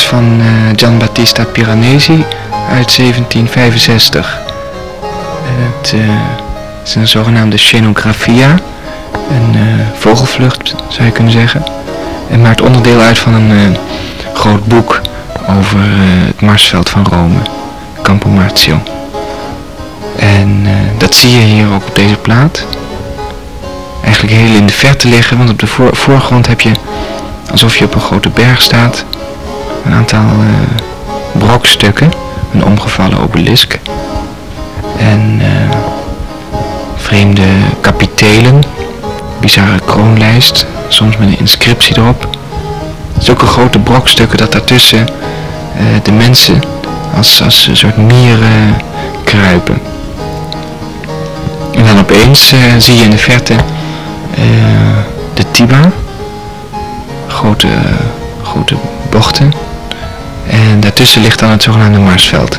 van uh, Giambattista Piranesi uit 1765. Het is een zogenaamde scenografia, een vogelvlucht zou je kunnen zeggen. En maakt onderdeel uit van een groot boek over het Marsveld van Rome, Campo Marzio. En dat zie je hier ook op deze plaat eigenlijk heel in de verte liggen, want op de voorgrond heb je alsof je op een grote berg staat, een aantal uh, brokstukken, een omgevallen obelisk en uh, vreemde kapitelen, bizarre kroonlijst, soms met een inscriptie erop. Zulke grote brokstukken dat daartussen uh, de mensen als, als een soort mieren kruipen. En dan opeens zie je in de verte de Tiba. Grote, grote bochten. En daartussen ligt dan het zogenaamde Marsveld.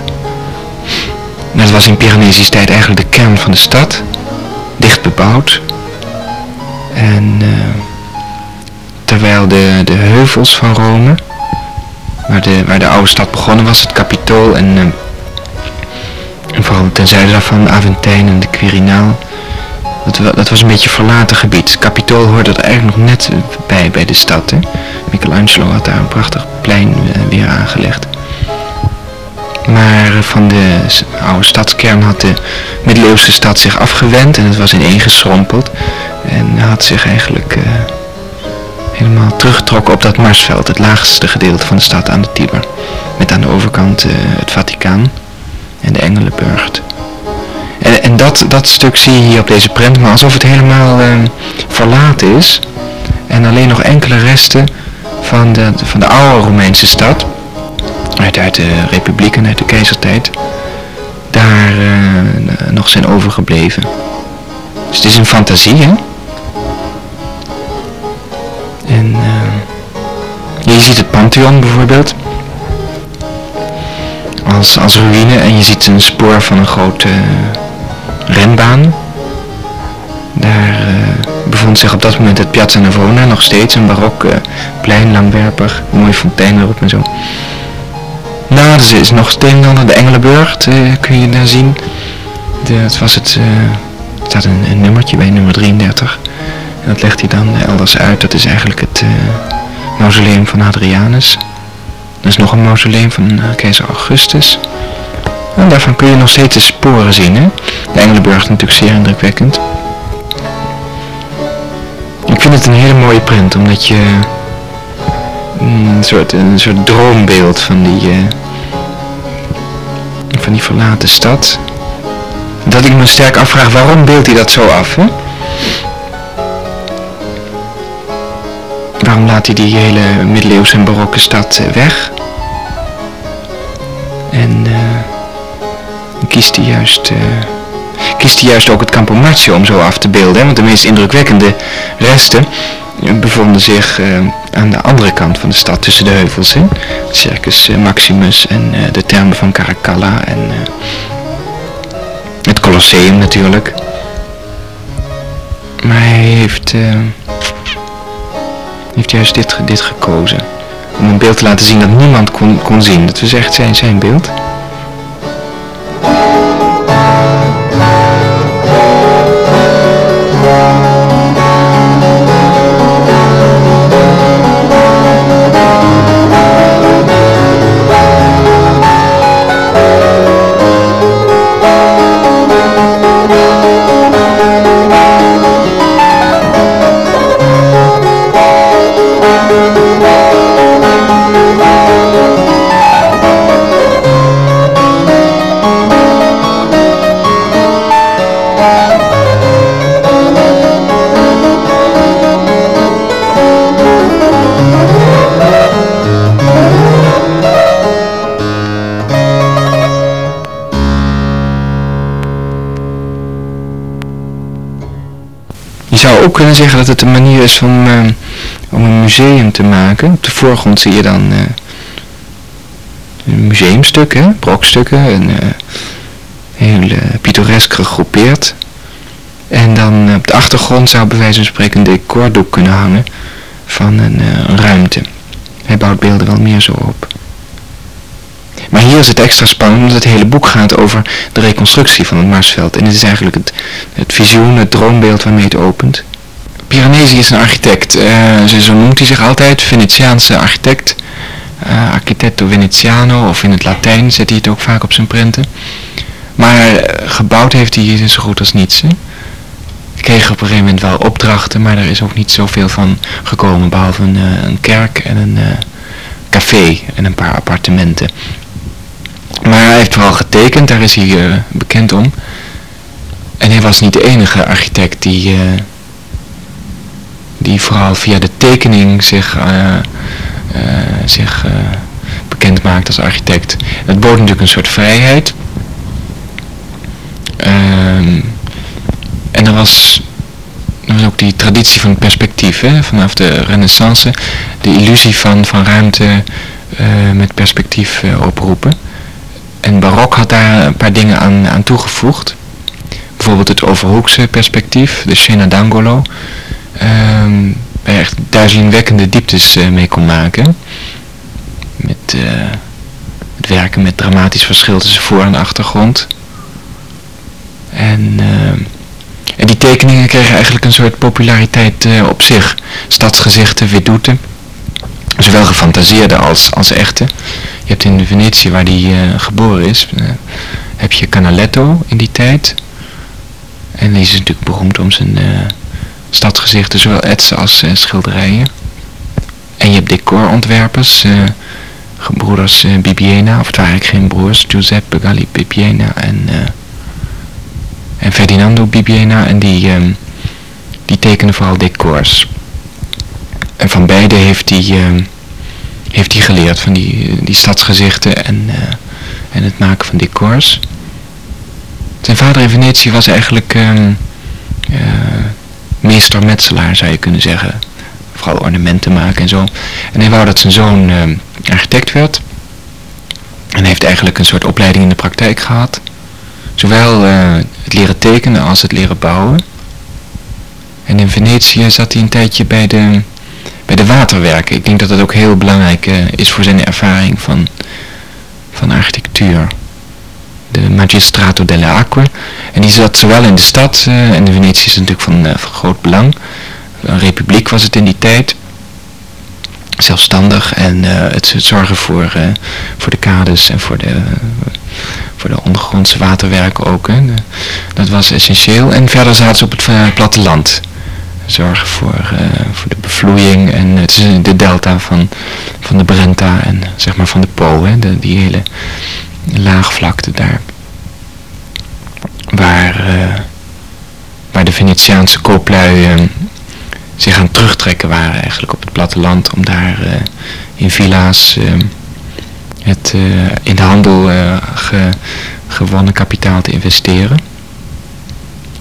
Dat was in Pyrenees tijd eigenlijk de kern van de stad. Dicht bebouwd. En uh, terwijl de, de heuvels van Rome, waar de, waar de oude stad begonnen was, het Capitool en, uh, en vooral ten zuiden daarvan Aventijn en de Quirinaal, dat, dat was een beetje verlaten gebied. Capitool hoorde er eigenlijk nog net bij, bij de stad. Hè? Michelangelo had daar een prachtig plein eh, weer aangelegd. Maar van de oude stadskern had de middeleeuwse stad zich afgewend en het was ineengeschrompeld. En had zich eigenlijk uh, helemaal teruggetrokken op dat Marsveld, het laagste gedeelte van de stad aan de Tiber. Met aan de overkant het Vaticaan en de Engelenburgt. En, en, dat, dat stuk zie je hier op deze prent, maar alsof het helemaal uh, verlaten is. En alleen nog enkele resten van de, van de oude Romeinse stad, uit, uit de republiek en uit de keizertijd, daar uh, nog zijn overgebleven. Dus het is een fantasie, hè? En uh, je ziet het Pantheon bijvoorbeeld als, als ruïne en je ziet een spoor van een grote renbaan. Daar uh, bevond zich op dat moment het Piazza Navona, nog steeds een barok uh, plein, langwerpig, mooie fontein erop en zo. Nou, er is nog een de Engelenburg, uh, kun je daar zien. De, was het, er staat een, een, nummertje bij, nummer 33. En dat legt hij dan elders uit, dat is eigenlijk het mausoleum van Hadrianus. Er is nog een mausoleum van keizer Augustus. En daarvan kun je nog steeds de sporen zien. Hè? De Engelenburg is natuurlijk zeer indrukwekkend. Ik vind het een hele mooie print, omdat je een soort, een soort droombeeld van die, uh, van die verlaten stad. Dat ik me sterk afvraag, waarom beeldt hij dat zo af? Hè? Waarom laat hij die hele middeleeuwse en barokke stad uh, weg? Kiest hij juist, uh, kiest juist ook het Campo Marzio om zo af te beelden. Want de meest indrukwekkende resten bevonden zich uh, aan de andere kant van de stad, tussen de heuvels. Hè? Circus uh, Maximus en de termen van Caracalla en het Colosseum natuurlijk. Maar hij heeft, heeft juist dit, dit gekozen. Om een beeld te laten zien dat niemand kon, kon zien. Dat was echt zijn, zijn beeld. Zou ook kunnen zeggen dat het een manier is om, uh, om een museum te maken. Op de voorgrond zie je dan uh, een museumstuk, hè, brokstukken, een, uh, heel pittoresk gegroepeerd. En dan op de achtergrond zou bij wijze van spreken een decordoek kunnen hangen van een, een ruimte. Hij bouwt beelden wel meer zo op. Maar hier is het extra spannend omdat het hele boek gaat over de reconstructie van het Marsveld. En het is eigenlijk het, het visioen, het droombeeld waarmee het opent. Piranesi is een architect, uh, zo noemt hij zich altijd, Venetiaanse architect. Uh, architetto Veneziano, of in het Latijn zet hij het ook vaak op zijn prenten. Maar eh, gebouwd heeft hij zo goed als niets. Hè? Kreeg op een gegeven moment wel opdrachten, maar er is ook niet zoveel van gekomen, behalve een, een kerk en een café en een paar appartementen. Maar hij heeft vooral getekend, daar is hij bekend om. En hij was niet de enige architect die die vooral via de tekening zich, uh, zich uh, bekend maakt als architect. Het bood natuurlijk een soort vrijheid. Ehm, en er was, er was ook die traditie van perspectief, hè, vanaf de renaissance, de illusie van, van ruimte met perspectief oproepen. En barok had daar een paar dingen aan, aan toegevoegd. Bijvoorbeeld het overhoekse perspectief, de scena d'angolo um, waar je echt duizelingwekkende dieptes uh, mee kon maken. Met uh, het werken met dramatisch verschil tussen voor- en achtergrond. En, uh, en die tekeningen kregen eigenlijk een soort populariteit op zich. Stadsgezichten, vedute. Zowel gefantaseerde als, als echte. Je hebt in Venetië, waar die geboren is, heb je Canaletto in die tijd. En die is natuurlijk beroemd om zijn stadsgezichten, zowel etsen als uh, schilderijen. En je hebt decorontwerpers, uh, broeders uh, Bibiena, of het waren eigenlijk geen broers, Giuseppe Galli Bibiena en, en Ferdinando Bibiena. En die, um, die tekenen vooral decors. En van beide heeft hij, um, heeft hij geleerd, van die, die stadsgezichten en, en het maken van decors. Zijn vader in Venetië was eigenlijk... Um, meester metselaar zou je kunnen zeggen. Vooral ornamenten maken en zo. En hij wou dat zijn zoon uh, architect werd. En heeft eigenlijk een soort opleiding in de praktijk gehad. Zowel uh, het leren tekenen als het leren bouwen. En in Venetië zat hij een tijdje bij de, bij de waterwerken. Ik denk dat dat ook heel belangrijk uh, is voor zijn ervaring van, van architectuur de Magistrato delle Acque. En die zat zowel in de stad, uh, en Venetië is natuurlijk van, uh, van groot belang. Een republiek was het in die tijd. Zelfstandig en uh, het, zorgen voor, voor de kades en voor de, voor de ondergrondse waterwerken ook. Hè. dat was essentieel. En verder zaten ze op het platteland. Zorgen voor, voor de bevloeiing en het is de delta van, van de Brenta en zeg maar van de Po. Hè, de, die hele laagvlakte daar. Waar, uh, waar de Venetiaanse kooplui uh, zich aan terugtrekken waren eigenlijk op het platteland. Om daar uh, in villa's het in de handel ge, gewonnen kapitaal te investeren.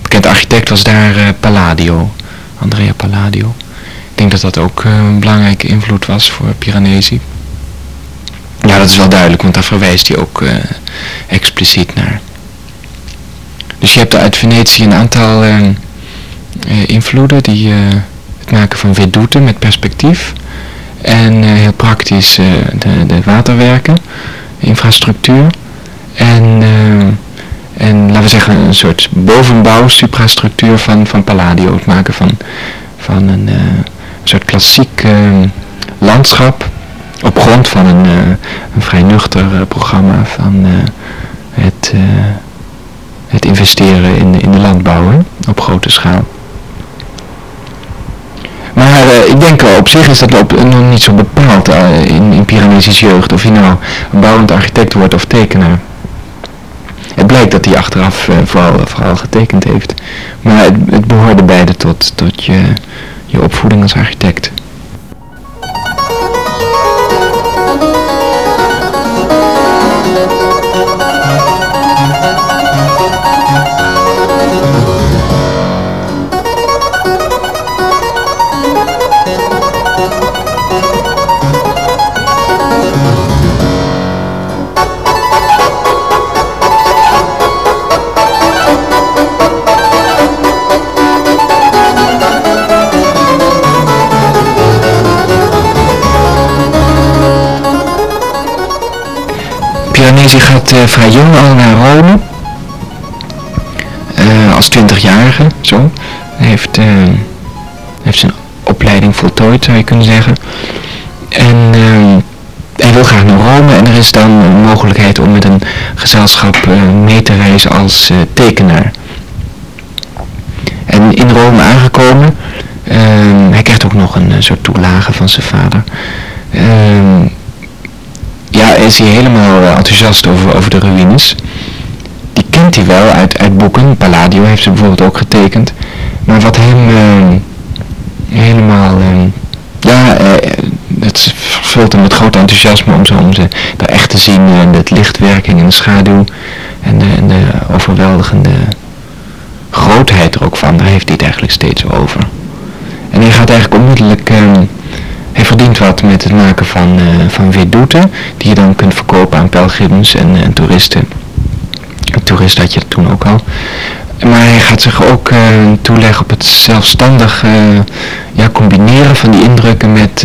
Bekend architect was daar Palladio, Andrea Palladio. Ik denk dat dat ook een belangrijke invloed was voor Piranesi. Ja, dat is wel duidelijk, want daar verwijst hij ook uh, expliciet naar. Dus je hebt uit Venetië een aantal uh, uh, invloeden, die, het maken van vedute met perspectief. En heel praktisch de, de waterwerken, infrastructuur. En, en laten we zeggen een soort bovenbouw, suprastructuur van, van Palladio. Het maken van, van een soort klassiek landschap op grond van een, uh, een vrij nuchter uh, programma van uh, het, het investeren in, in de landbouw op grote schaal. Maar ik denk op zich is dat op, nog niet zo bepaald in, in jeugd, of je nou een bouwend architect wordt of tekenaar. Het blijkt dat hij achteraf vooral, vooral getekend heeft. Maar het, het behoorde beide tot, tot je, je opvoeding als architect. Genesi gaat vrij jong al naar Rome. als 20-jarige, zo. Hij heeft, heeft zijn opleiding voltooid, zou je kunnen zeggen. En hij wil graag naar Rome en er is dan een mogelijkheid om met een gezelschap mee te reizen als tekenaar. En in Rome aangekomen, ehm, hij krijgt ook nog een soort toelage van zijn vader. Ehm, is hij helemaal eh, enthousiast over, over de ruïnes. Die kent hij wel uit, uit boeken. Palladio heeft ze bijvoorbeeld ook getekend. Maar wat hem ehm, helemaal... ja, uh, het vult hem met groot enthousiasme om, zo, om ze daar echt te zien. En de lichtwerking en de schaduw. En de, en de overweldigende grootheid er ook van, daar heeft hij het eigenlijk steeds over. En hij gaat eigenlijk onmiddellijk, um, hij verdient wat met het maken van, uh, van die je dan kunt verkopen aan pelgrims en, en toeristen. Toeristen had je toen ook al. Maar hij gaat zich ook uh, toeleggen op het zelfstandig ja, combineren van die indrukken met,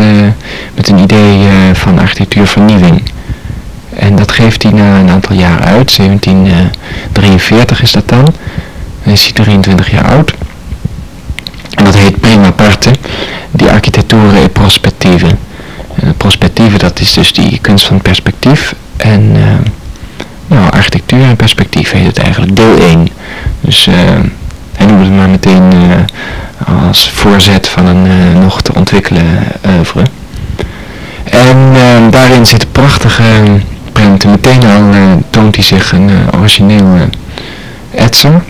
met een idee van architectuurvernieuwing. En dat geeft hij na een aantal jaar uit, 1743 is dat dan. Hij is 23 jaar oud. En dat heet prima parte, die architectuur e prospettieve. En dat is dus die kunst van perspectief. En uh, nou, architectuur en perspectief heet het eigenlijk, deel 1. Dus uh, hij noemde het maar meteen uh, als voorzet van een nog te ontwikkelen oeuvre. En daarin zitten prachtige prenten. Meteen al toont hij zich een origineel etser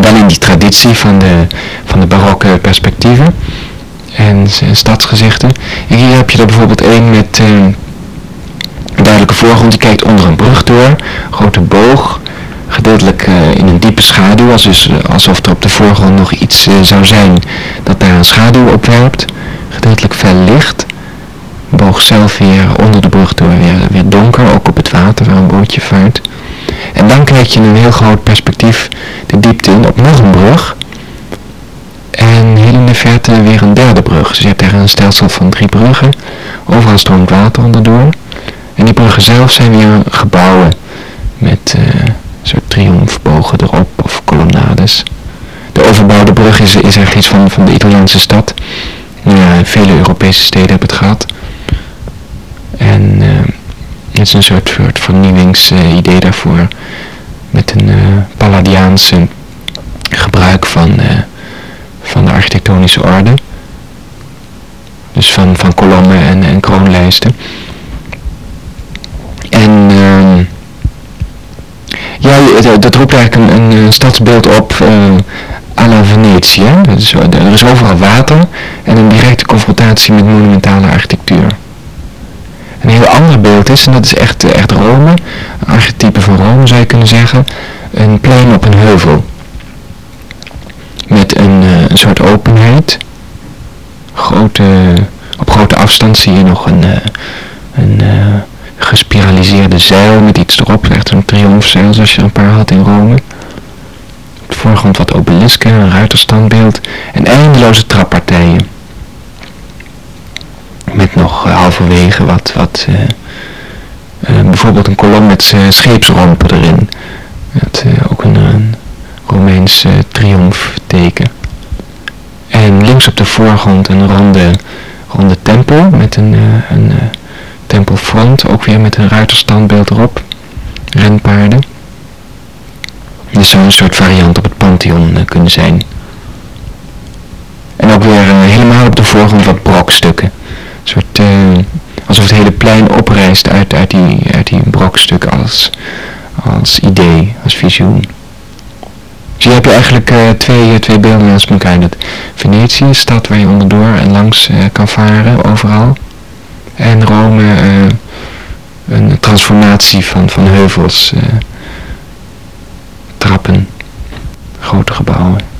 wel in die traditie van de, van de barokke perspectieven en, stadsgezichten. En hier heb je er bijvoorbeeld één met uh, een duidelijke voorgrond, die kijkt onder een brug door, grote boog, gedeeltelijk uh, in een diepe schaduw, alsof, alsof er op de voorgrond nog iets uh, zou zijn dat daar een schaduw opwerpt, gedeeltelijk fel licht. Boog zelf weer onder de brug door weer, weer donker, ook op het water waar een bootje vaart. En dan kijk je in een heel groot perspectief de diepte in op nog een brug. En heel in de verte weer een derde brug. Dus je hebt eigenlijk een stelsel van drie bruggen. Overal stroomt water onderdoor. En die bruggen zelf zijn weer gebouwen met uh, soort triomfbogen erop of kolonnades. De overbouwde brug is, is iets van, van de Italiaanse stad. Ja, vele Europese steden hebben het gehad. En uh, het is een soort, soort vernieuwingsidee daarvoor. Met een uh, Palladiaanse gebruik van, uh, van de architectonische orde. Dus van, van kolommen en, en kroonlijsten. En uh, ja, dat roept eigenlijk een, een stadsbeeld op uh, à la Venetië. Dus, er is overal water en een directe confrontatie met monumentale architectuur een heel ander beeld is. En dat is echt, eh, echt Rome. Een archetype van Rome zou je kunnen zeggen. Een plein op een heuvel. Met een, uh, een soort openheid. Grote, op grote afstand zie je nog een, uh, een gespiraliseerde zeil met iets erop. Echt een triomfzeil zoals je een paar had in Rome. Op de voorgrond wat obelisken, een ruiterstandbeeld en eindeloze trappartijen met nog uh, halverwege wat, wat uh, uh, bijvoorbeeld een kolom met scheepsrompen erin. Ook een, een Romeins triomfteken. En links op de voorgrond een ronde, ronde tempel met een, een tempelfront, ook weer met een ruiterstandbeeld erop. Renpaarden. Dit zou een soort variant op het Pantheon kunnen zijn. En ook weer helemaal op de voorgrond wat brokstukken soort, uh, alsof het hele plein oprijst uit, uit, die, uit die brokstuk als, als idee, als visioen. Dus je hebt eigenlijk uh, twee, twee beelden naast elkaar. Dat Venetië, een stad waar je onderdoor en langs uh, kan varen, overal. En Rome, een transformatie van, van heuvels, trappen, grote gebouwen.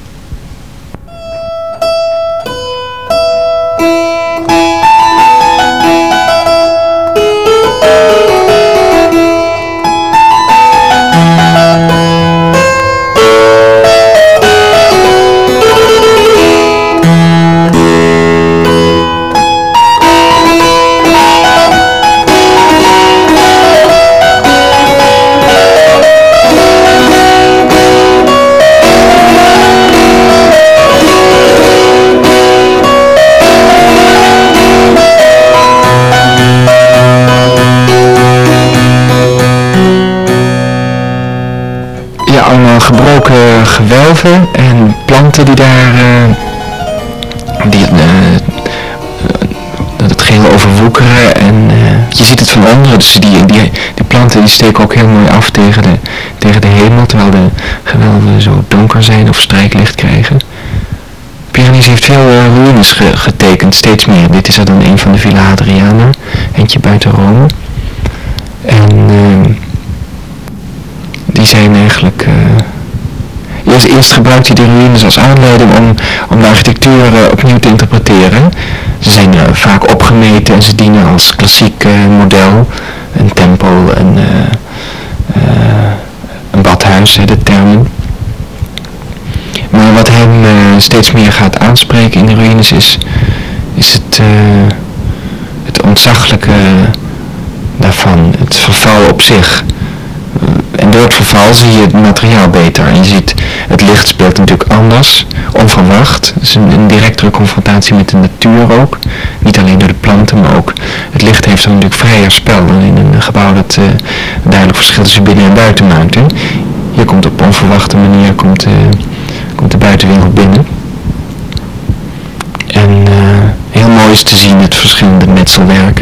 Gewelven en planten die daar die, het geheel overwoekeren en je ziet het van onderen, dus die, die, die planten die steken ook heel mooi af tegen de, tegen de hemel, terwijl de gewelven zo donker zijn of strijklicht krijgen. Piranesi heeft veel uh, ruïnes getekend, steeds meer. Dit is er dan een van de Villa Hadriana, eentje buiten Rome. En uh, die zijn eigenlijk... eerst, gebruikt hij de ruïnes als aanleiding om, om de architectuur opnieuw te interpreteren. Ze zijn vaak opgemeten en ze dienen als klassiek model. Een tempel, een, een badhuis, de termen. Maar wat hem steeds meer gaat aanspreken in de ruïnes is, is het, het ontzaglijke daarvan, het verval op zich. En door het verval zie je het materiaal beter. En je ziet, het licht speelt natuurlijk anders, onverwacht. Het is een, een directere confrontatie met de natuur ook. Niet alleen door de planten, maar ook het licht heeft dan natuurlijk vrijer spel dan in een gebouw dat uh, duidelijk verschil tussen binnen en buiten maakt. Hier komt op onverwachte manier komt, uh, komt de buitenwereld binnen. En uh, heel mooi is te zien het verschillende metselwerk.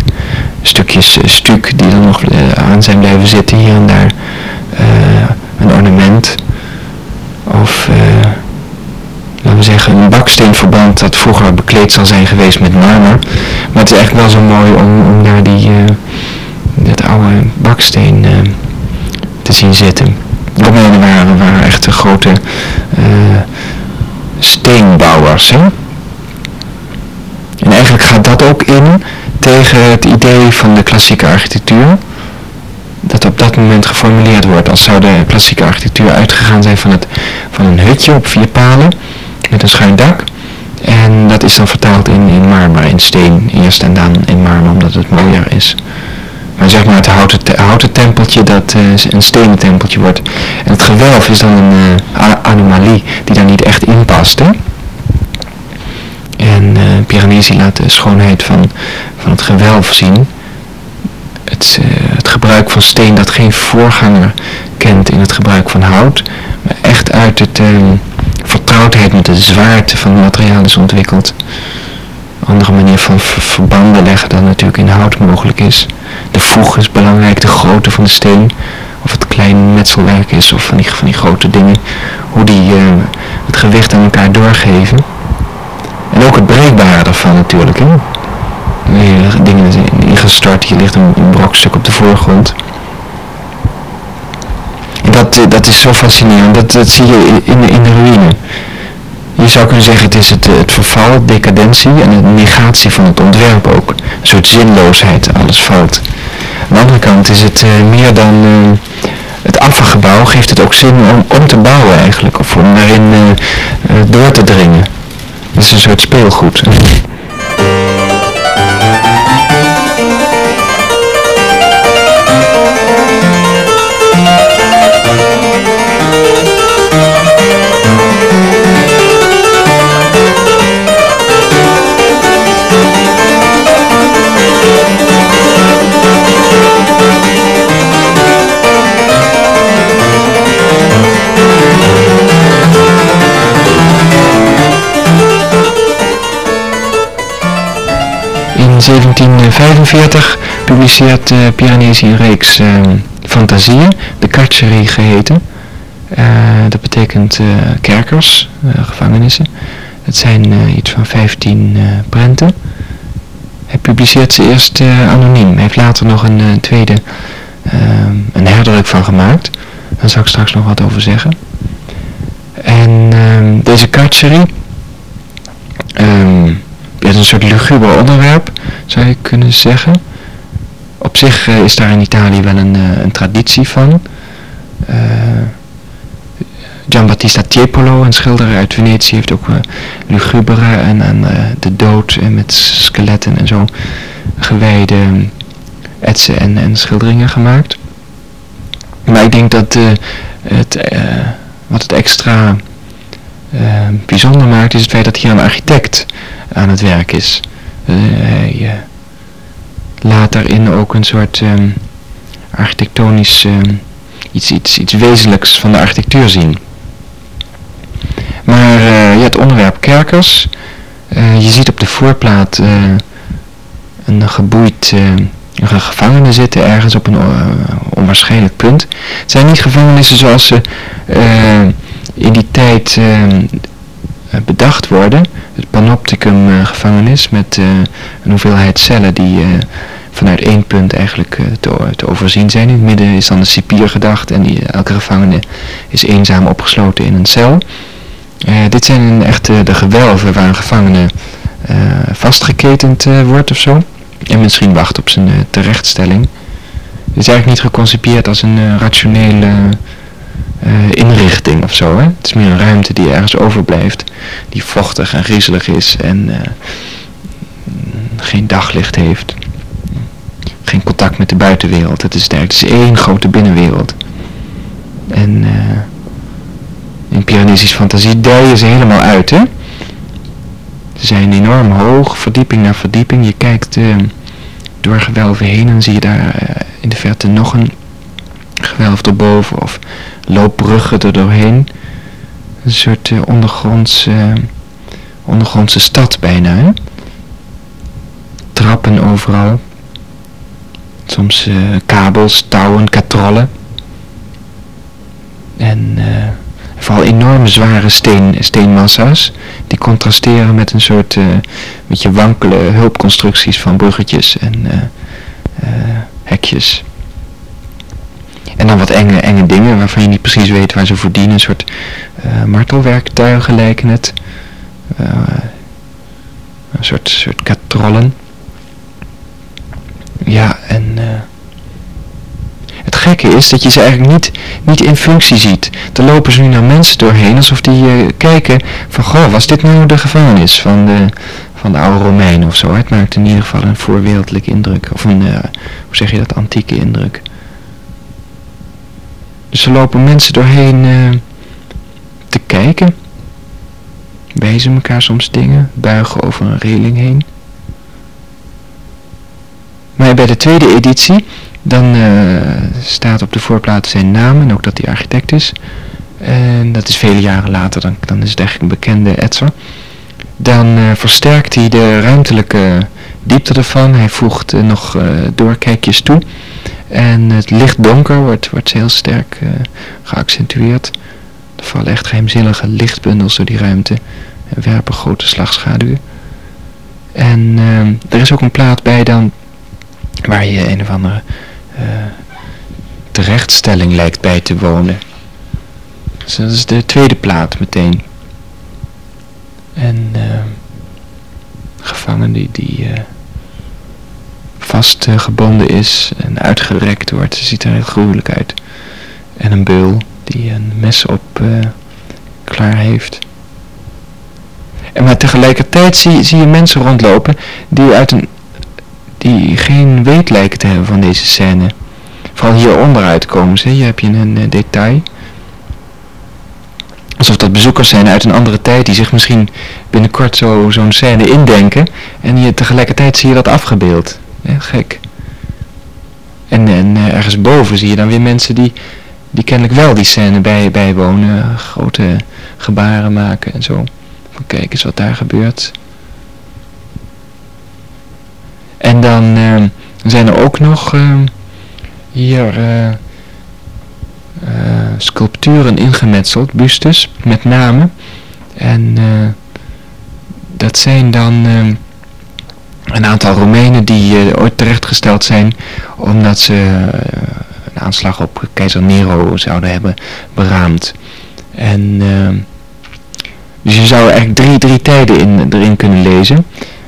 Stukjes stuk die er nog aan zijn blijven zitten hier en daar. een ornament. Of laten we zeggen een baksteenverband dat vroeger bekleed zal zijn geweest met marmer. Maar het is echt wel zo mooi om, om daar die, dat oude baksteen te zien zitten. Romeinen waren, waren echt grote uh, steenbouwers. Hè? En eigenlijk gaat dat ook in tegen het idee van de klassieke architectuur. Dat op dat moment geformuleerd wordt als zou de klassieke architectuur uitgegaan zijn van, het, van een hutje op vier palen met een schuin dak. En dat is dan vertaald in, in marmer, in steen eerst en dan in marmer omdat het mooier is. Maar zeg maar het houten, te, houten tempeltje dat uh, een stenen tempeltje wordt. En het gewelf is dan een uh, anomalie die daar niet echt in past. Hè? En uh, Piranesi laat de schoonheid van, van het gewelf zien. Het, het gebruik van steen dat geen voorganger kent in het gebruik van hout. Maar echt uit het vertrouwdheid met de zwaarte van het materiaal is ontwikkeld andere manier van verbanden leggen dan natuurlijk in hout mogelijk is. De voeg is belangrijk, de grootte van de steen, of het klein metselwerk is, of van die, van die grote dingen, hoe die uh, het gewicht aan elkaar doorgeven. En ook het breekbare ervan natuurlijk. Hè? Dingen ingestort, hier ligt een brokstuk op de voorgrond. Dat, eh, dat is zo fascinerend, dat, dat zie je in, in de ruïne. Je zou kunnen zeggen het is het, eh, het verval, decadentie en de negatie van het ontwerp ook. Een soort zinloosheid, alles valt. Aan de andere kant is het uh, meer dan het afvalgebouw, geeft het ook zin om, om te bouwen eigenlijk, of om daarin uh, door te dringen. Het is een soort speelgoed. 1745 publiceert uh, Piranesi een reeks uh, fantasieën, de Carceri geheten. Uh, dat betekent kerkers, gevangenissen. Het zijn iets van 15 prenten. Hij publiceert ze eerst anoniem. Hij heeft later nog een tweede, een herdruk van gemaakt. Daar zal ik straks nog wat over zeggen. En ehm, deze Carceri... Um, is een soort luguber onderwerp, zou je kunnen zeggen. Op zich uh, is daar in Italië wel een, uh, een traditie van. Uh, Giambattista Tiepolo, een schilder uit Venetië, heeft ook lugubere en, en de dood en met skeletten en zo gewijde etsen en, en schilderingen gemaakt. Maar ik denk dat het, wat het extra bijzonder maakt is het feit dat hier een architect aan het werk is. Hij uh, laat daarin ook een soort um, architectonisch um, iets, iets, iets wezenlijks van de architectuur zien. ja, het onderwerp kerkers. je ziet op de voorplaat een geboeid een gevangene zitten ergens op een onwaarschijnlijk punt. Het zijn niet gevangenissen zoals ze in die tijd bedacht worden. Het panopticum gevangenis met een hoeveelheid cellen die vanuit één punt eigenlijk te, te, overzien zijn. In het midden is dan de cipier gedacht en die, elke gevangene is eenzaam opgesloten in een cel. Dit zijn echt de gewelven waar een gevangene vastgeketend wordt of zo. En misschien wacht op zijn terechtstelling. Het is eigenlijk niet geconcipeerd als een rationele inrichting of zo. Hè? Het is meer een ruimte die ergens overblijft. Die vochtig en griezelig is en geen daglicht heeft geen contact met de buitenwereld. Het is, het is één grote binnenwereld. En uh, in Piranesisch fantasie dijen ze helemaal uit, hè. Ze zijn enorm hoog, verdieping na verdieping. Je kijkt door gewelven heen en zie je daar in de verte nog een gewelf erboven of loopbruggen er doorheen. Een soort ondergrondse, ondergrondse stad bijna. Trappen overal. Soms uh, kabels, touwen, katrollen. En vooral enorme zware steen, steenmassa's. Die contrasteren met een soort beetje wankele hulpconstructies van bruggetjes en hekjes. En dan wat enge, enge dingen waarvan je niet precies weet waar ze voor dienen. Een soort martelwerktuigen lijken het. een soort, soort katrollen. Ja, en uh, het gekke is dat je ze eigenlijk niet, niet in functie ziet. Er lopen ze nu naar mensen doorheen alsof die uh, kijken van, goh, was dit nou de gevangenis van de, van de oude Romeinen of zo? Het maakt in ieder geval een voorwereldelijke indruk, of een, uh, hoe zeg je dat, antieke indruk. Dus er lopen mensen doorheen te kijken. Wijzen elkaar soms dingen, buigen over een reling heen. Maar bij de tweede editie, dan uh, staat op de voorplaat zijn naam en ook dat hij architect is. En dat is vele jaren later, dan, dan is het eigenlijk een bekende etser. Dan uh, versterkt hij de ruimtelijke diepte ervan. Hij voegt nog doorkijkjes toe. En het licht donker wordt, wordt heel sterk geaccentueerd. Er vallen echt geheimzinnige lichtbundels door die ruimte. En werpen grote slagschaduwen. En er is ook een plaat bij dan waar je een of andere uh, terechtstelling lijkt bij te wonen. Dus dat is de tweede plaat meteen. En gevangen die, die vastgebonden is en uitgerekt wordt, ziet er heel gruwelijk uit. En een beul die een mes op klaar heeft. En maar tegelijkertijd zie, je mensen rondlopen die uit een die geen weet lijken te hebben van deze scène. Vooral hier onderuit komen ze. Hier heb je een uh, detail. Alsof dat bezoekers zijn uit een andere tijd die zich misschien binnenkort zo, zo'n scène indenken. En je, tegelijkertijd zie je dat afgebeeld. Ja, gek. En, en uh, ergens boven zie je dan weer mensen die, die kennelijk wel die scène bij, bijwonen. Grote gebaren maken en zo. Kijk eens wat daar gebeurt. En dan uh, zijn er ook nog uh, hier uh, sculpturen ingemetseld, bustes met name. En dat zijn dan een aantal Romeinen die ooit terechtgesteld zijn omdat ze een aanslag op keizer Nero zouden hebben beraamd. En dus je zou eigenlijk drie, drie tijden in, erin kunnen lezen.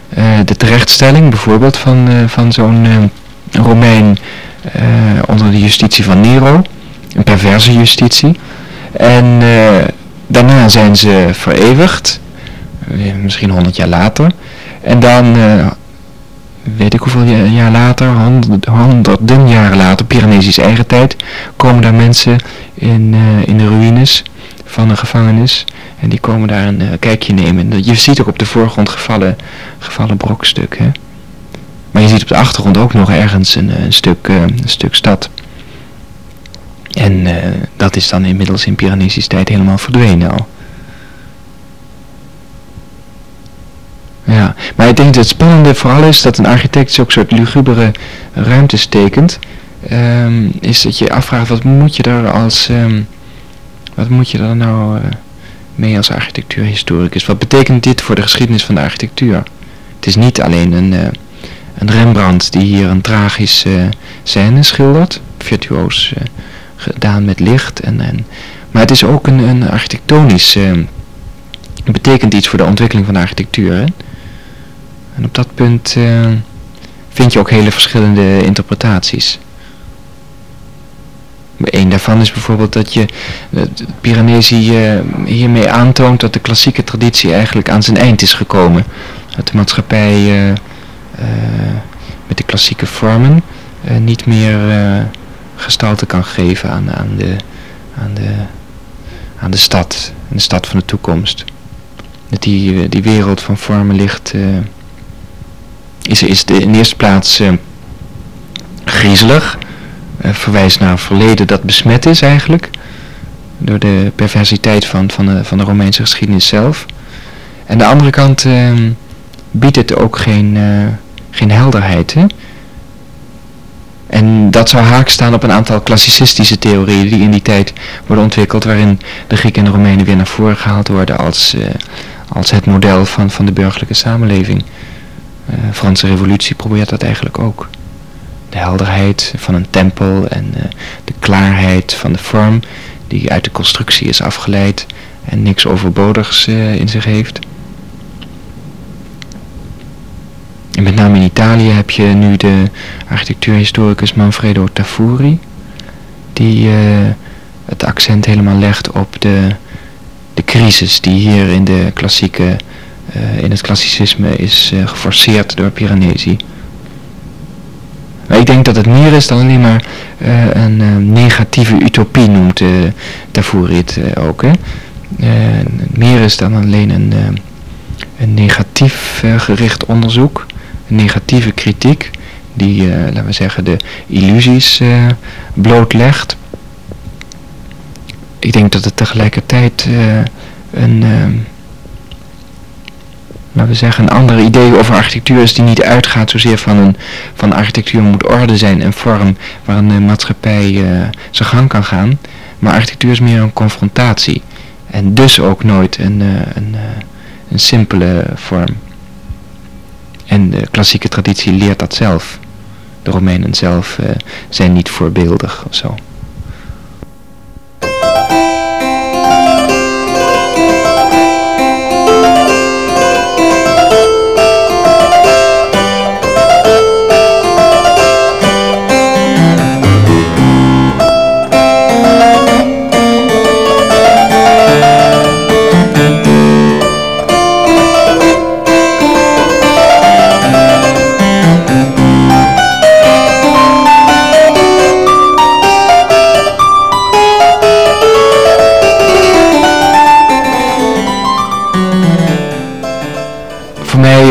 Eh, de terechtstelling bijvoorbeeld van, eh, van zo'n eh, Romein onder de justitie van Nero, een perverse justitie. En daarna zijn ze vereeuwigd, misschien honderd jaar later. En dan weet ik hoeveel jaar later, honderden jaren later, Pyrenesisch eigen tijd, komen daar mensen in, in de ruïnes van een gevangenis. En die komen daar een uh, kijkje nemen. Je ziet ook op de voorgrond gevallen, gevallen brokstukken. Maar je ziet op de achtergrond ook nog ergens een, een stuk, een stuk stad. En dat is dan inmiddels in Pyrenees tijd helemaal verdwenen al. Ik denk dat het spannende vooral is dat een architect zulke soort lugubere ruimtes tekent. Ehm, is dat je afvraagt wat moet je daar als um, wat moet je daar nou uh, mee als architectuurhistoricus? Wat betekent dit voor de geschiedenis van de architectuur? Het is niet alleen een, uh, een Rembrandt die hier een tragische uh, scène schildert, virtuoos gedaan met licht. En, en, maar het is ook een, een architectonisch, het betekent iets voor de ontwikkeling van de architectuur. Hè? En op dat punt vind je ook hele verschillende interpretaties. Een daarvan is bijvoorbeeld dat je Piranesi uh, hiermee aantoont dat de klassieke traditie eigenlijk aan zijn eind is gekomen. Dat de maatschappij uh, met de klassieke vormen niet meer gestalte kan geven aan, aan, de, aan, de, aan de stad, de stad van de toekomst. Dat die, die wereld van vormen ligt, is, is de, in eerste plaats griezelig uh, verwijst naar een verleden dat besmet is eigenlijk. Door de perversiteit van, van, de, van de Romeinse geschiedenis zelf. En de andere kant uh, biedt het ook geen, uh, geen helderheid. Hè? En dat zou haak staan op een aantal klassicistische theorieën die in die tijd worden ontwikkeld, waarin de Grieken en de Romeinen weer naar voren gehaald worden als, als het model van, van de burgerlijke samenleving. Uh, Franse revolutie probeert dat eigenlijk ook de helderheid van een tempel en uh, de klaarheid van de vorm die uit de constructie is afgeleid en niks overbodigs uh, in zich heeft. En met name in Italië heb je nu de architectuurhistoricus Manfredo Tafuri, die het accent helemaal legt op de, de crisis die hier in, de klassieke, in het klassicisme is geforceerd door Piranesi. Ik denk dat het meer is dan alleen maar uh, een negatieve utopie noemt uh, Tavouri het ook. Hè? meer is dan alleen een, een negatief gericht onderzoek, een negatieve kritiek die, laten we zeggen, de illusies blootlegt. Ik denk dat het tegelijkertijd een laten we zeggen, een ander idee over architectuur is die niet uitgaat zozeer van een van architectuur moet orde zijn en vorm waarin de maatschappij uh, zijn gang kan gaan. Maar architectuur is meer een confrontatie. En dus ook nooit een, uh, een, uh, een simpele vorm. En de klassieke traditie leert dat zelf. De Romeinen zelf zijn niet voorbeeldig of zo.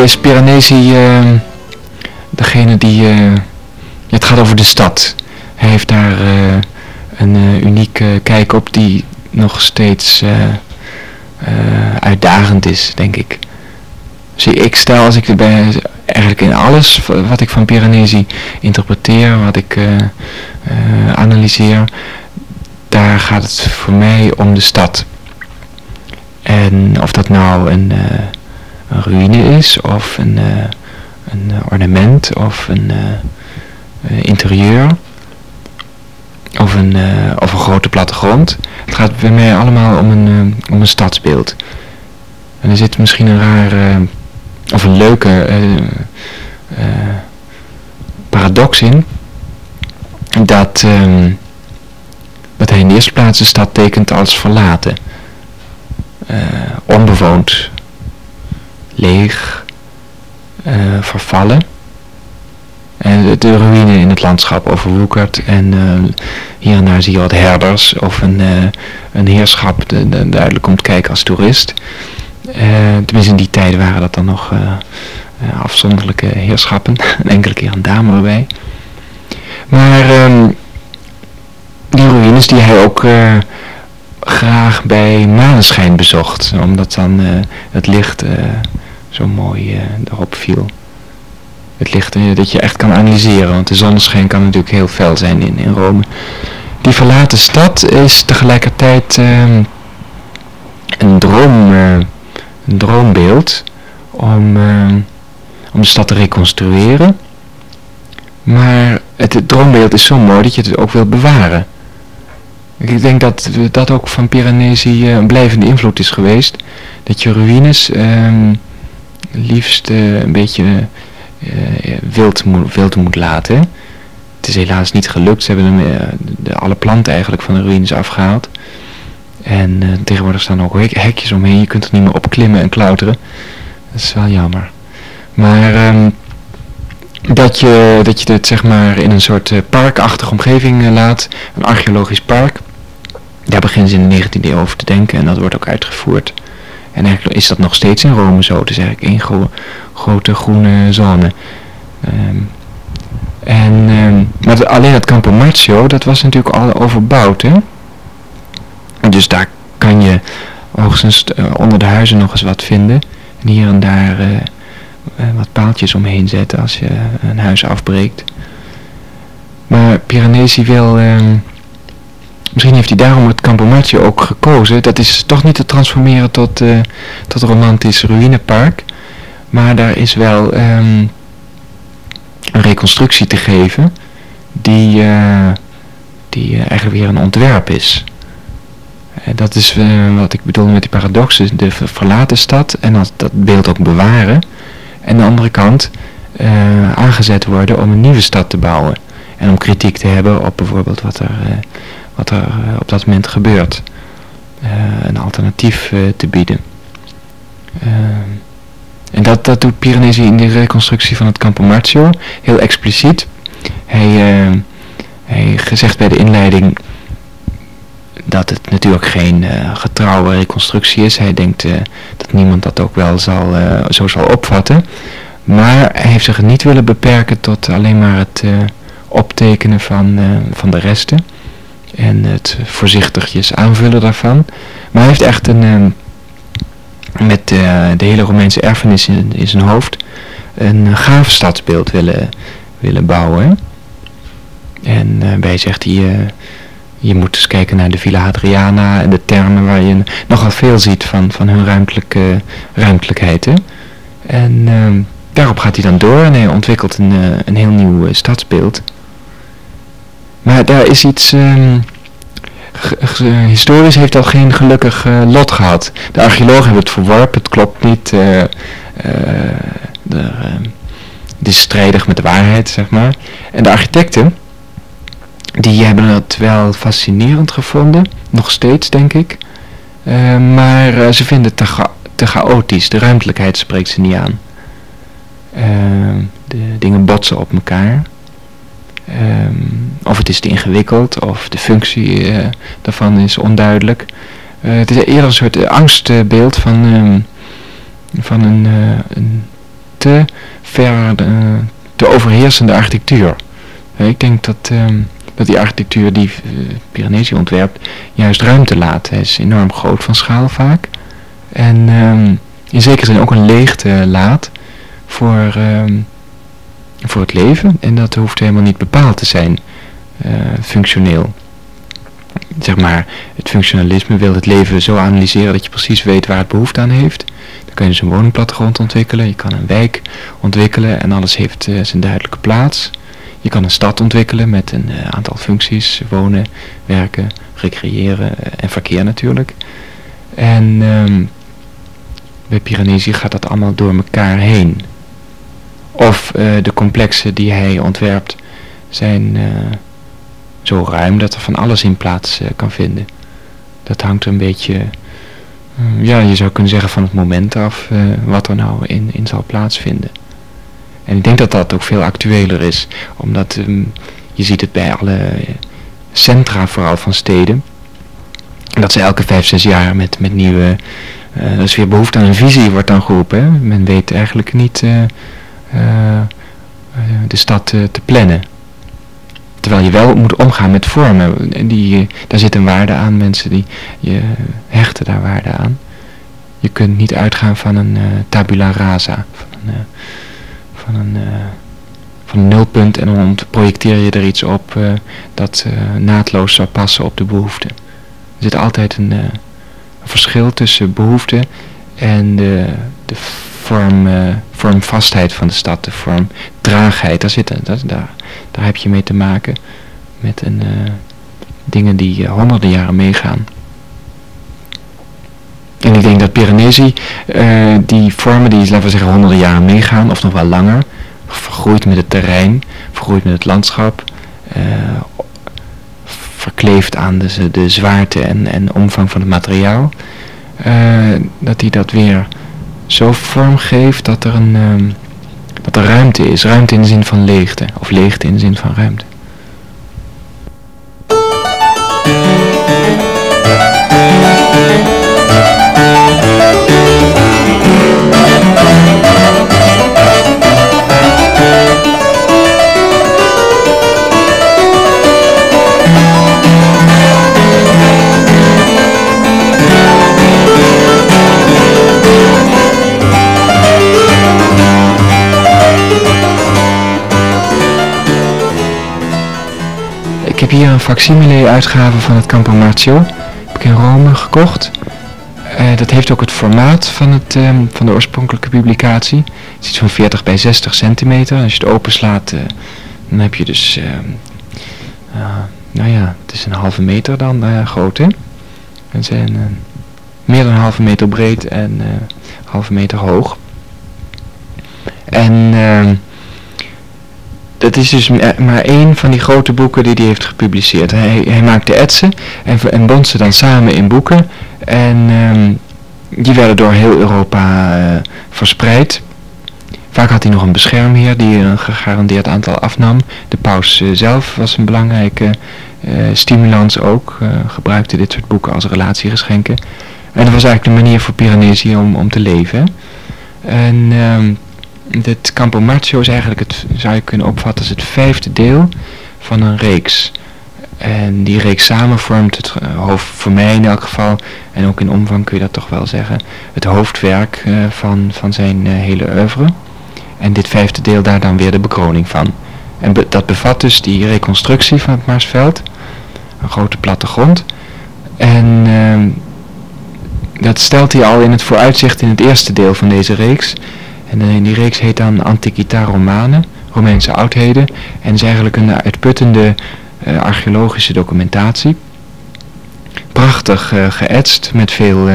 Is Piranesi uh, degene die... Uh, het gaat over de stad. Hij heeft daar uh, een unieke kijk op die nog steeds uitdagend is, denk ik. Zie, ik stel als ik bij, eigenlijk in alles wat ik van Piranesi interpreteer, wat ik analyseer, daar gaat het voor mij om de stad. En of dat nou een een ruïne is of een, uh, een ornament of een uh, interieur of een, of een grote plattegrond. Het gaat bij mij allemaal om een, om een stadsbeeld. En er zit misschien een rare of een leuke paradox in dat, um, hij in de eerste plaats de stad tekent als verlaten. Onbewoond leeg, uh, vervallen. En de ruïne in het landschap overwoekerd. En uh, hier en daar zie je wat herders of een, uh, een heerschap de, de, duidelijk komt kijken als toerist. tenminste in die tijden waren dat dan nog afzonderlijke heerschappen. een enkele keer een dame erbij. Maar um, die ruïnes die hij ook graag bij maneschijn bezocht. Omdat dan het licht zo mooi erop viel. Het licht dat je echt kan analyseren, want de zonneschijn kan natuurlijk heel fel zijn in, in Rome. Die verlaten stad is tegelijkertijd ehm, een, droom, een droombeeld om, om de stad te reconstrueren. Maar het, droombeeld is zo mooi dat je het ook wilt bewaren. Ik denk dat dat ook van Piranesi een blijvende invloed is geweest. Dat je ruïnes um, liefst een beetje uh, wild, moet, wild laten. Het is helaas niet gelukt. Ze hebben de, de, alle planten eigenlijk van de ruïnes afgehaald. En tegenwoordig staan ook hekjes omheen. Je kunt er niet meer op klimmen en klauteren. Dat is wel jammer. Maar um, dat je, dat je het zeg maar in een soort parkachtige omgeving laat. Een archeologisch park. Daar beginnen ze in de 19e eeuw over te denken en dat wordt ook uitgevoerd. En eigenlijk is dat nog steeds in Rome zo. Het is eigenlijk één grote groene zone. Um, en, um, maar alleen het Campo Marzio, dat was natuurlijk al overbouwd. Hè? Dus daar kan je hoogstens uh, onder de huizen nog eens wat vinden. En hier en daar uh, uh, wat paaltjes omheen zetten als je een huis afbreekt. Maar Piranesi wil... Um, Misschien heeft hij daarom het Campomartje ook gekozen. Dat is toch niet te transformeren tot, uh, tot romantisch ruïnepark. Maar daar is wel um, een reconstructie te geven die, uh, die uh, eigenlijk weer een ontwerp is. dat is wat ik bedoel met die paradox. Dus de verlaten stad en dat, dat beeld ook bewaren. En de andere kant aangezet worden om een nieuwe stad te bouwen. En om kritiek te hebben op bijvoorbeeld wat er wat er eh, op dat moment gebeurt. Eh, een alternatief eh, te bieden. en dat, dat doet Piranesi in de reconstructie van het Campo Marzio heel expliciet. Hij, hij gezegd bij de inleiding dat het natuurlijk geen getrouwe reconstructie is. Hij denkt dat niemand dat ook wel zal, uh, zo zal opvatten. Maar hij heeft zich niet willen beperken tot alleen maar het optekenen van, van de resten en het voorzichtigjes aanvullen daarvan. Maar hij heeft echt een, ehm, met uh, de hele Romeinse erfenis in, zijn hoofd, een gaaf stadsbeeld willen, willen bouwen. En uh, bij zegt hij, je moet eens kijken naar de Villa Hadriana en de termen waar je nogal veel ziet van, van hun ruimtelijke, ruimtelijkheid. Hè? En ehm, daarop gaat hij dan door en hij ontwikkelt een, een heel nieuw stadsbeeld. Maar daar is iets... Um, historisch heeft al geen gelukkig uh, lot gehad. De archeologen hebben het verworpen, het klopt niet. Uh, uh, de, het is strijdig met de waarheid, zeg maar. En de architecten, die hebben het wel fascinerend gevonden. Nog steeds, denk ik. maar ze vinden het te, te chaotisch. De ruimtelijkheid spreekt ze niet aan. de dingen botsen op elkaar. Um, of het is te ingewikkeld, of de functie uh, daarvan is onduidelijk. Uh, het is eerder een soort angstbeeld van, um, van een, uh, een te ver, te overheersende architectuur. ik denk dat, um, dat die architectuur die Piranesi ontwerpt juist ruimte laat. Hij is enorm groot van schaal vaak. En in zekere zin ook een leegte laat voor voor het leven. En dat hoeft helemaal niet bepaald te zijn uh, functioneel. Zeg maar, het functionalisme wil het leven zo analyseren dat je precies weet waar het behoefte aan heeft. Dan kan je dus een woningplattegrond ontwikkelen, je kan een wijk ontwikkelen en alles heeft uh, zijn duidelijke plaats. Je kan een stad ontwikkelen met een uh, aantal functies, wonen, werken, recreëren en verkeer natuurlijk. En um, bij Piranesi gaat dat allemaal door elkaar heen. Of uh, de complexen die hij ontwerpt zijn uh, zo ruim dat er van alles in plaats uh, kan vinden. Dat hangt een beetje, ja je zou kunnen zeggen van het moment af wat er nou in, in zal plaatsvinden. En ik denk dat dat ook veel actueler is, omdat um, je ziet het bij alle centra vooral van steden. Dat ze elke vijf, zes jaar met, met nieuwe, dat is weer behoefte aan een visie wordt dan geroepen. Men weet eigenlijk niet eh, eh, de stad te plannen. Terwijl je wel moet omgaan met vormen. En die, daar zit een waarde aan. Mensen die je hechten daar waarde aan. je kunt niet uitgaan van een tabula rasa, van een, van een, van nulpunt en dan projecteer je er iets op dat naadloos zou passen op de behoefte. Er zit altijd een, een verschil tussen behoefte en de, de vorm, vormvastheid van de stad, de vormdraagheid. Daar, zit, dat, daar, daar heb je mee te maken met een, dingen die honderden jaren meegaan. En ik denk dat Piranesi, uh, die vormen die, laten we zeggen, honderden jaren meegaan, of nog wel langer, vergroeid met het terrein, vergroeid met het landschap, uh, verkleefd aan de, de zwaarte en, en omvang van het materiaal, dat hij dat weer zo vorm geeft dat er, een, um, dat er ruimte is. Ruimte in de zin van leegte, of leegte in de zin van ruimte. Een facsimile uitgave van het Campo Marzio. Heb ik in Rome gekocht. Uh, dat heeft ook het formaat van, het, um, van de oorspronkelijke publicatie. Het is iets van 40 bij 60 centimeter. Als je het openslaat, uh, dan heb je dus... Uh, nou ja, het is een halve meter dan groot, hè? En zijn meer dan een halve meter breed en een halve meter hoog. En... Dat is dus maar één van die grote boeken die hij heeft gepubliceerd. Hij, hij maakte etsen en, en bond ze dan samen in boeken. En um, die werden door heel Europa uh, verspreid. Vaak had hij nog een beschermheer die een gegarandeerd aantal afnam. De paus uh, zelf was een belangrijke uh, stimulans ook. gebruikte dit soort boeken als relatiegeschenken. En dat was eigenlijk de manier voor Piranesi om, om te leven. En... Um, dit Campo Marzio is eigenlijk het, zou je kunnen opvatten als het vijfde deel van een reeks. En die reeks samen vormt het uh, hoofd, voor mij in elk geval, en ook in omvang kun je dat toch wel zeggen, het hoofdwerk uh, van, van zijn uh, hele oeuvre. En dit vijfde deel daar dan weer de bekroning van. En dat bevat dus die reconstructie van het Marsveld, een grote plattegrond. En ehm, dat stelt hij al in het vooruitzicht in het eerste deel van deze reeks. En uh, die reeks heet dan Antiquita Romane, Romeinse oudheden. En is eigenlijk een uitputtende uh, archeologische documentatie. Prachtig uh, geëtst met veel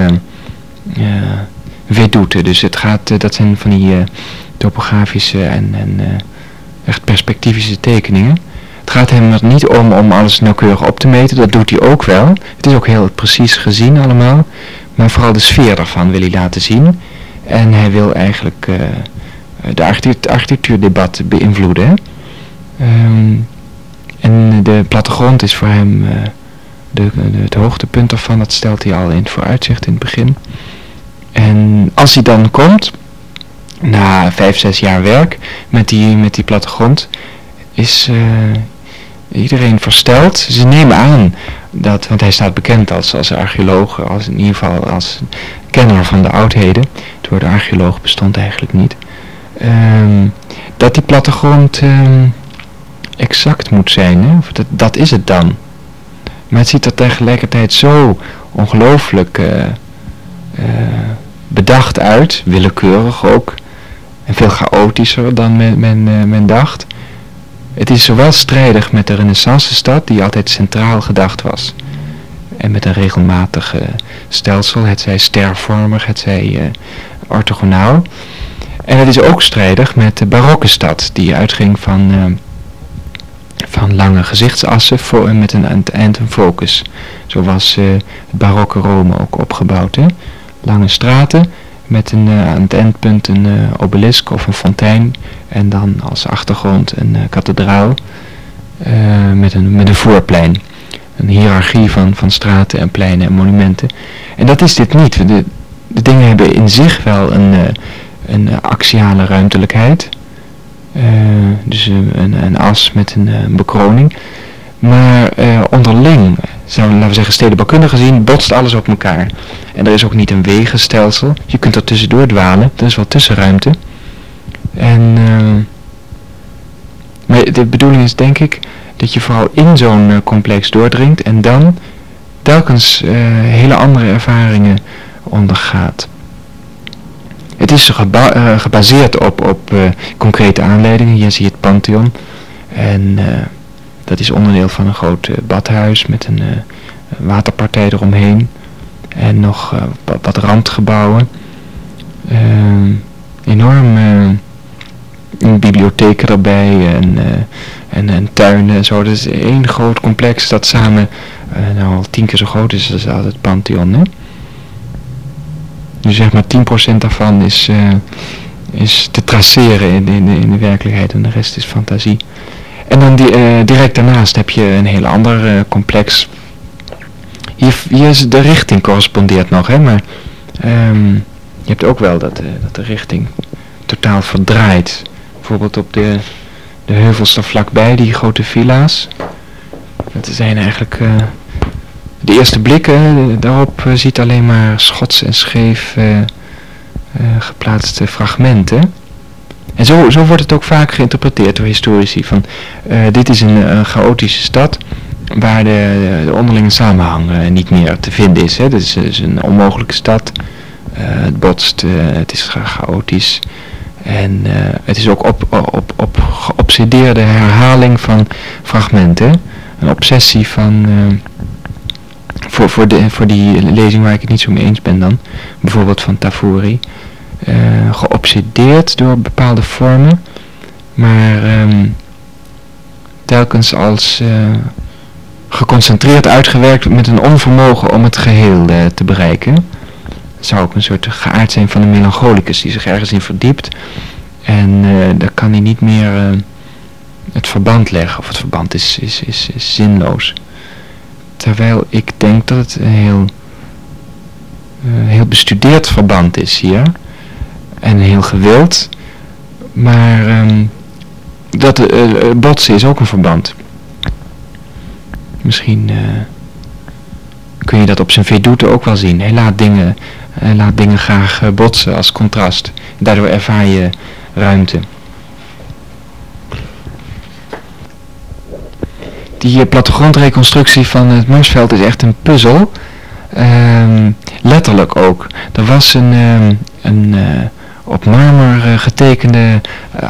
vedouten. Dus het gaat, dat zijn van die topografische en, en echt perspectivische tekeningen. Het gaat hem er niet om om alles nauwkeurig op te meten, dat doet hij ook wel. Het is ook heel precies gezien allemaal, maar vooral de sfeer daarvan wil hij laten zien. En hij wil eigenlijk uh, de architectuurdebat beïnvloeden. Um, en de plattegrond is voor hem uh, de, de, het hoogtepunt ervan. Dat stelt hij al in het vooruitzicht in het begin. En als hij dan komt, na vijf, zes jaar werk met die, met die plattegrond, is uh, iedereen versteld. Ze nemen aan dat, want hij staat bekend als, als archeoloog, als in ieder geval als kenner van de oudheden. Het woord archeoloog bestond eigenlijk niet. Um, dat die plattegrond um, exact moet zijn, hè? Of dat, dat is het dan. Maar het ziet er tegelijkertijd zo ongelooflijk uh, uh, bedacht uit, willekeurig ook. En veel chaotischer dan men, men, uh, men dacht. Het is zowel strijdig met de renaissance stad die altijd centraal gedacht was. En met een regelmatig stelsel, het zij stervormig, het zij orthogonaal. En het is ook strijdig met de barokke stad die uitging van, uh, van lange gezichtsassen voor, met een aan het eind een focus. Zo was uh, het barokke Rome ook opgebouwd. Hè? Lange straten met een, aan het eindpunt een obelisk of een fontein en dan als achtergrond een kathedraal met, een, met een voorplein een hiërarchie van, van straten en pleinen en monumenten. En dat is dit niet. De, de dingen hebben in zich wel een, uh, een axiale ruimtelijkheid. Uh, dus een, een, as met een, een, bekroning. Maar onderling, zou, laten we zeggen stedenbouwkundig gezien, botst alles op elkaar. En er is ook niet een wegenstelsel. Je kunt er tussendoor dwalen, er is wel tussenruimte. En, maar de bedoeling is denk ik dat je vooral in zo'n complex doordringt en dan telkens hele andere ervaringen ondergaat. Het is geba gebaseerd op, op concrete aanleidingen. Hier zie je het Pantheon. En dat is onderdeel van een groot badhuis met een waterpartij eromheen. En nog wat randgebouwen. enorm bibliotheken erbij en, en, en tuinen en zo. Dat is één groot complex dat samen nou al tien keer zo groot is als het Pantheon. Hè? Dus zeg maar 10% daarvan is, uh, is te traceren in, in, in de werkelijkheid en de rest is fantasie. En dan die, uh, direct daarnaast heb je een heel ander uh, complex. Hier, hier is de richting correspondeert nog, hè, maar um, je hebt ook wel dat, dat de richting totaal verdraait. Bijvoorbeeld op de, de heuvels er vlakbij, die grote villa's. Dat zijn eigenlijk de eerste blik daarop uh, ziet alleen maar schots en scheef uh, geplaatste fragmenten. En zo, zo wordt het ook vaak geïnterpreteerd door historici. Van, dit is een, chaotische stad waar de, de onderlinge samenhang niet meer te vinden is. Is, is een onmogelijke stad. het botst, het is chaotisch. En het is ook op, op, op geobsedeerde herhaling van fragmenten. Een obsessie van voor, voor, de, voor die lezing waar ik het niet zo mee eens ben dan, bijvoorbeeld van Tafuri, uh, geobsedeerd door bepaalde vormen, maar um, telkens als uh, geconcentreerd uitgewerkt met een onvermogen om het geheel uh, te bereiken. Zou ook een soort geaard zijn van een melancholicus die zich ergens in verdiept en daar kan hij niet meer het verband leggen, of het verband is, is, is, is zinloos. Terwijl ik denk dat het een heel, uh, heel bestudeerd verband is hier. En heel gewild. Maar um, dat uh, botsen is ook een verband. Misschien kun je dat op zijn vedoute ook wel zien. Hij laat dingen, hij laat dingen graag botsen als contrast. Daardoor ervaar je ruimte. Die plattegrondreconstructie van het Marsveld is echt een puzzel. Um, letterlijk ook. Er was een, um, een uh, op marmer uh, getekende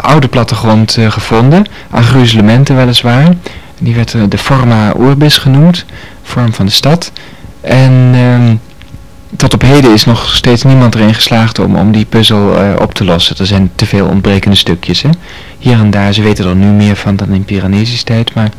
oude plattegrond gevonden. Agruzelementen weliswaar. Die werd de forma urbis genoemd. Vorm van de stad. En um, tot op heden is nog steeds niemand erin geslaagd om, om die puzzel uh, op te lossen. Er zijn te veel ontbrekende stukjes. Hè? Hier en daar, ze weten er nu meer van dan in Piranesi's tijd. Maar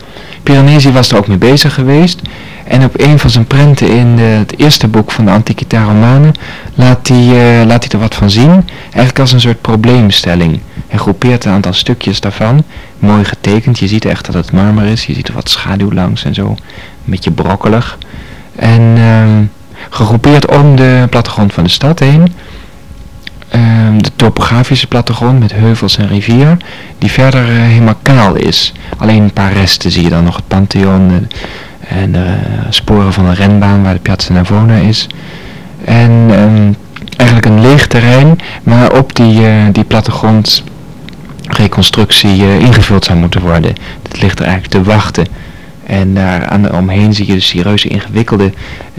Piranesi was er ook mee bezig geweest. En op een van zijn prenten in het eerste boek van de Antiquita Romane laat hij, uh, laat hij er wat van zien. Eigenlijk als een soort probleemstelling. Hij groepeert een aantal stukjes daarvan. Mooi getekend. Je ziet echt dat het marmer is. Je ziet er wat schaduw langs en zo. Een beetje brokkelig. En... Uh, gegroepeerd om de plattegrond van de stad heen. Um, de topografische plattegrond met heuvels en rivier, die verder uh, helemaal kaal is. Alleen een paar resten zie je dan nog het Pantheon uh, en de uh, sporen van een renbaan waar de Piazza Navona is. En um, eigenlijk een leeg terrein, maar op die, die plattegrond reconstructie ingevuld zou moeten worden. Dat ligt er eigenlijk te wachten. En daar omheen zie je dus die reuze ingewikkelde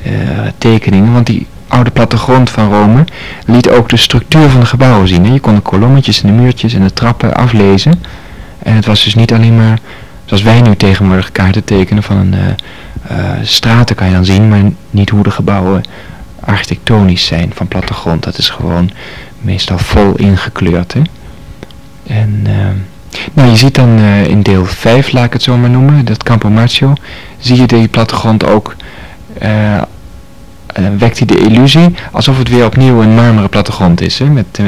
uh, tekeningen. Want die oude plattegrond van Rome liet ook de structuur van de gebouwen zien. Hè? Je kon de kolommetjes en de muurtjes en de trappen aflezen. En het was dus niet alleen maar, zoals wij nu tegenwoordig kaarten tekenen van een uh, uh, straten kan je dan zien, maar niet hoe de gebouwen architectonisch zijn van plattegrond. Dat is gewoon meestal vol ingekleurd. Hè? En... Nou, je ziet dan uh, in deel 5, laat ik het zo maar noemen, dat Campo Marzio, zie je die plattegrond ook, uh, uh, wekt hij de illusie alsof het weer opnieuw een marmeren plattegrond is, hè, met,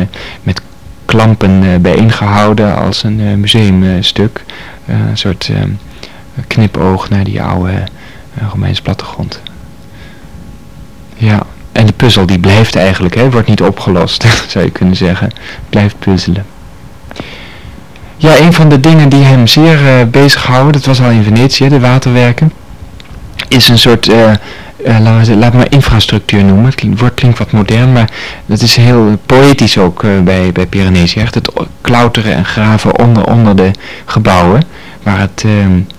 met klampen bijeengehouden als een museumstuk, een soort knipoog naar die oude Romeinse plattegrond. Ja, en de puzzel die blijft eigenlijk, hè, wordt niet opgelost, zou je kunnen zeggen, blijft puzzelen. Ja, een van de dingen die hem zeer uh, bezighouden, dat was al in Venetië, de waterwerken, is een soort, uh, uh, laten we, laat maar infrastructuur noemen. Het woord klinkt wat modern, maar dat is heel poëtisch ook bij, bij Piranesi. Echt het klauteren en graven onder, onder de gebouwen, waar het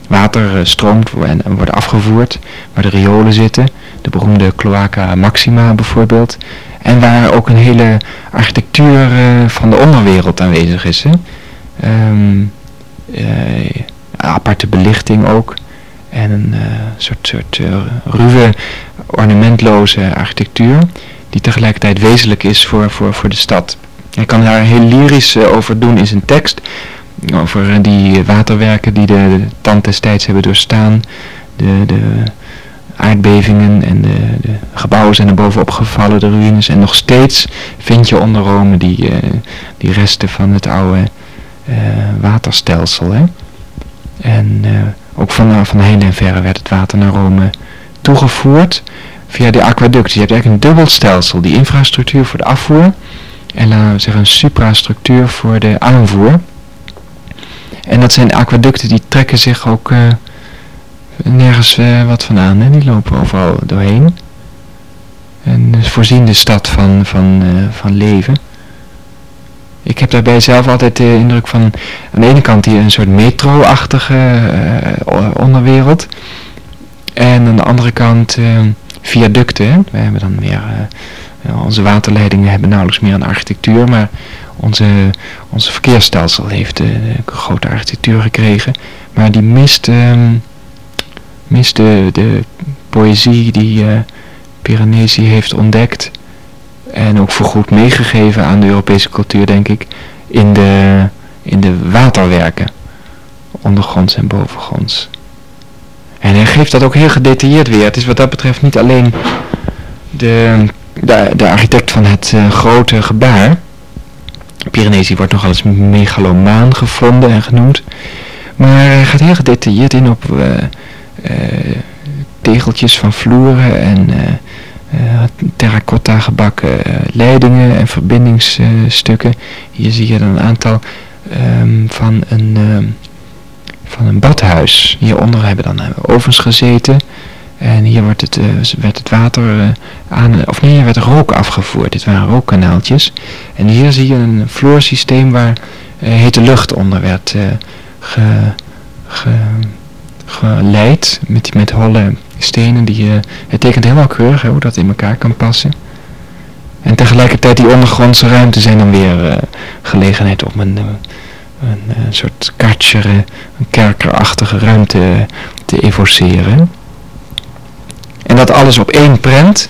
water stroomt en, en wordt afgevoerd, waar de riolen zitten. De beroemde Cloaca Maxima bijvoorbeeld. En waar ook een hele architectuur van de onderwereld aanwezig is. Hè? Um, aparte belichting ook. En een uh, soort, soort uh, ruwe, ornamentloze architectuur. Die tegelijkertijd wezenlijk is voor, voor, voor de stad. Hij kan daar heel lyrisch over doen in zijn tekst. Over die waterwerken die de, de tand destijds hebben doorstaan. De, de aardbevingen en de, de, gebouwen zijn er bovenop gevallen, de ruïnes. En nog steeds vind je onder Rome die, die resten van het oude waterstelsel. Hè? En uh, ook van, van heen en verre werd het water naar Rome toegevoerd via de aquaduct. Dus je hebt eigenlijk een dubbel stelsel. Die infrastructuur voor de afvoer en laten een suprastructuur voor de aanvoer. En dat zijn aquaducten die trekken zich ook nergens wat van aan. Hè? Die lopen overal doorheen. En voorzien de stad van, van, van leven. Ik heb daarbij zelf altijd de indruk van aan de ene kant hier een soort metro-achtige uh, onderwereld. En aan de andere kant uh, viaducten. We hebben dan meer, uh, onze waterleidingen hebben nauwelijks meer een architectuur, maar onze, onze verkeersstelsel heeft een grote architectuur gekregen. Maar die mist, um, mist de, de poëzie die Piranesi heeft ontdekt en ook voorgoed meegegeven aan de Europese cultuur, denk ik, in de, in de waterwerken, ondergronds en bovengronds. En hij geeft dat ook heel gedetailleerd weer. Het is wat dat betreft niet alleen de, de, architect van het uh, grote gebaar. Piranesi wordt nogal eens megalomaan gevonden en genoemd. Maar hij gaat heel gedetailleerd in op uh, uh, tegeltjes van vloeren en terracotta gebakken uh, leidingen en verbindingsstukken. Hier zie je dan een aantal um, van, een, um, van een badhuis. Hieronder hebben dan ovens gezeten. En hier wordt het, werd het water aan, of nee, werd rook afgevoerd. Dit waren rookkanaaltjes. En hier zie je een vloersysteem waar hete lucht onder werd ge, ge, geleid. Met, met holle stenen. Die, uh, het tekent heel nauwkeurig hoe dat in elkaar kan passen. En tegelijkertijd die ondergrondse ruimte zijn dan weer uh, gelegenheid om een, uh, een, een, soort katcher, een kerkerachtige ruimte te evoceren. En dat alles op één prent,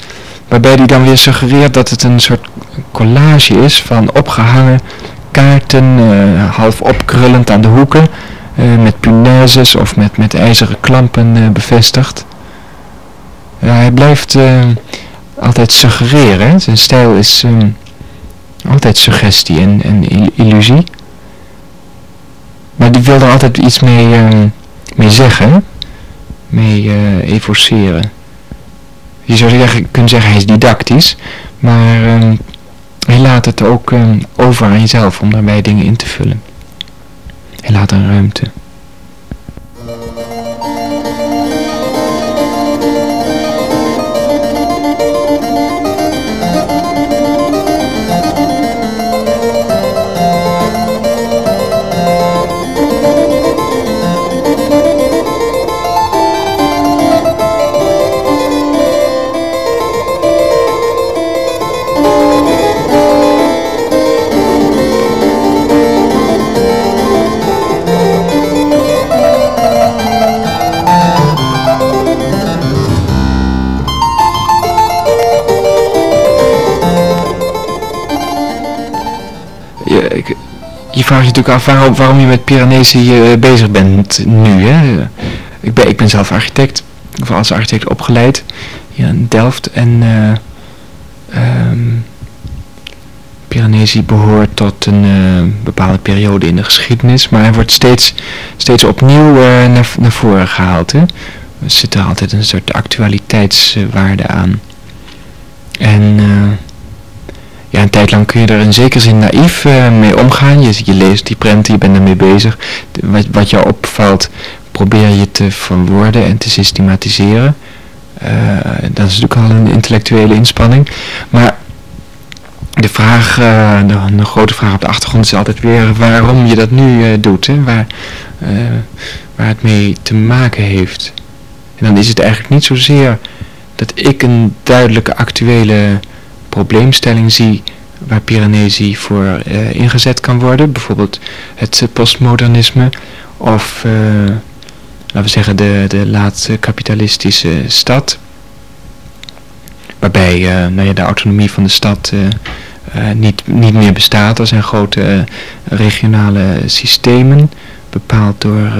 waarbij die dan weer suggereert dat het een soort collage is van opgehangen kaarten, half opkrullend aan de hoeken, met punaises of met, met ijzeren klampen bevestigd. Hij blijft uh, altijd suggereren. Zijn stijl is um, altijd suggestie en, en illusie. Maar die wil er altijd iets mee, um, mee zeggen. Mee uh. Je zou zeggen, kunnen zeggen hij is didactisch. Maar um, hij laat het ook over aan jezelf om daarbij dingen in te vullen. Hij laat een ruimte. Vraag je natuurlijk af waarom, je met Piranesi uh, bezig bent nu. Hè? Ik, ben, ik ben zelf architect, of als architect opgeleid in Delft. En uh, Piranesi behoort tot een uh, bepaalde periode in de geschiedenis. Maar hij wordt steeds, steeds opnieuw naar, naar voren gehaald. Hè? Er zit er altijd een soort actualiteitswaarde aan. En ja, een tijd lang kun je er in zekere zin naïef mee omgaan. Je, je leest die prenten, je bent ermee bezig. Wat, wat jou opvalt, probeer je te verwoorden en te systematiseren. dat is natuurlijk al een intellectuele inspanning. Maar de vraag, de, de, grote vraag op de achtergrond is altijd weer waarom je dat nu doet. Hè? Waar, waar het mee te maken heeft. En dan is het eigenlijk niet zozeer dat ik een duidelijke actuele probleemstelling zie waar Piranesi voor uh, ingezet kan worden. Bijvoorbeeld het postmodernisme of uh, laten we zeggen de, de laatste kapitalistische stad. Waarbij uh, nou ja, de autonomie van de stad niet, niet meer bestaat. Er zijn grote regionale systemen bepaald door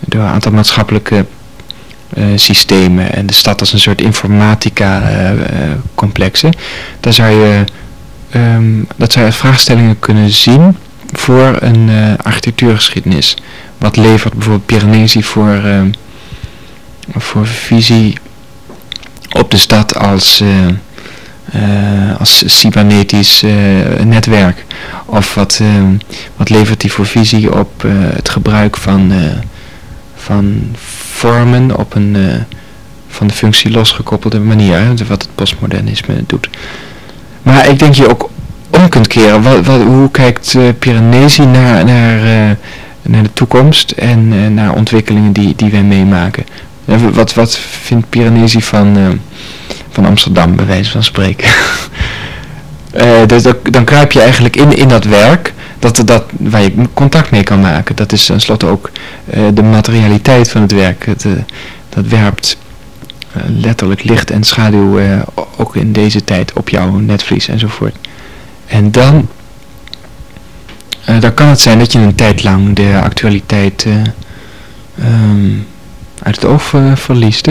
door een aantal maatschappelijke systemen en de stad als een soort informatica uh, complexen. Daar zou je, um, dat zou je vraagstellingen kunnen zien voor een architectuurgeschiedenis. Wat levert bijvoorbeeld Piranesi voor, voor visie op de stad als, als cybernetisch netwerk? Of wat, wat levert hij voor visie op het gebruik van van vormen op een uh, van de functie losgekoppelde manier, wat het postmodernisme doet. Maar ik denk je ook om kunt keren. Wat, hoe kijkt uh, Piranesi naar, naar, uh, naar de toekomst en naar ontwikkelingen die, die wij meemaken? Wat, wat vindt Piranesi van, van Amsterdam, bij wijze van spreken? dus dan kruip je eigenlijk in, in dat werk dat, dat, waar je contact mee kan maken. Dat is tenslotte ook uh, de materialiteit van het werk. Het, uh, dat werpt uh, letterlijk licht en schaduw ook in deze tijd op jouw netvlies enzovoort. En dan, dan kan het zijn dat je een tijd lang de actualiteit um, uit het oog verliest.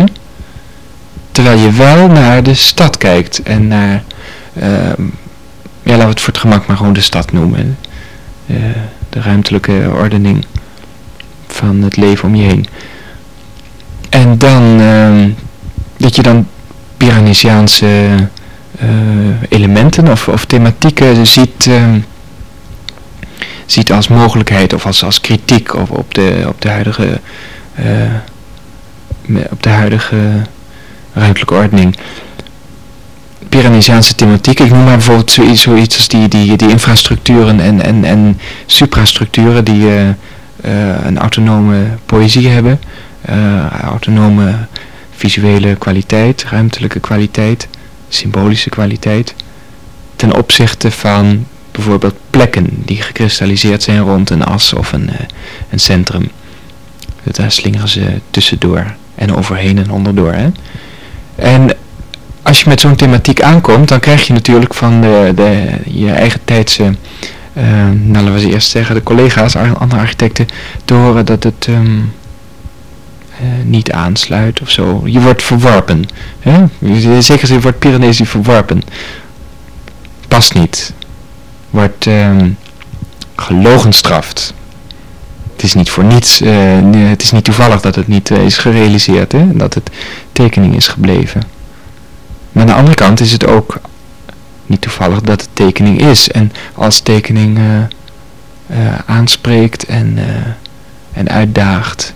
Terwijl je wel naar de stad kijkt en naar, ehm, ja laten we het voor het gemak maar gewoon de stad noemen. Eh, de ruimtelijke ordening van het leven om je heen. En dan ehm, dat je dan Piranesiaanse uh, elementen of, of thematieken ziet, uh, ziet als mogelijkheid of als, als kritiek op, op, de, op de huidige, uh, op de huidige ruimtelijke ordening. Piranesiaanse thematiek. Ik noem maar bijvoorbeeld zoiets, als die, die, die infrastructuren en, en, en suprastructuren die uh, uh, een autonome poëzie hebben. Uh, autonome visuele kwaliteit, ruimtelijke kwaliteit, symbolische kwaliteit. Ten opzichte van bijvoorbeeld plekken die gekristalliseerd zijn rond een as of een, een centrum. Daar slingeren ze tussendoor en overheen en onderdoor. Hè? En als je met zo'n thematiek aankomt, dan krijg je natuurlijk van de, de, je eigen tijdse, uh, nou laten we eerst zeggen, de collega's, andere architecten, te horen dat het um, uh, niet aansluit of zo. Je wordt verworpen. Hè? Zeker zin wordt Piranesi verworpen. Past niet. Wordt um, gelogenstraft. Het is niet voor niets, uh, het is niet toevallig dat het niet is gerealiseerd, hè? dat het tekening is gebleven. Maar aan de andere kant is het ook niet toevallig dat het tekening is. En als tekening uh, uh, aanspreekt en, uh, en uitdaagt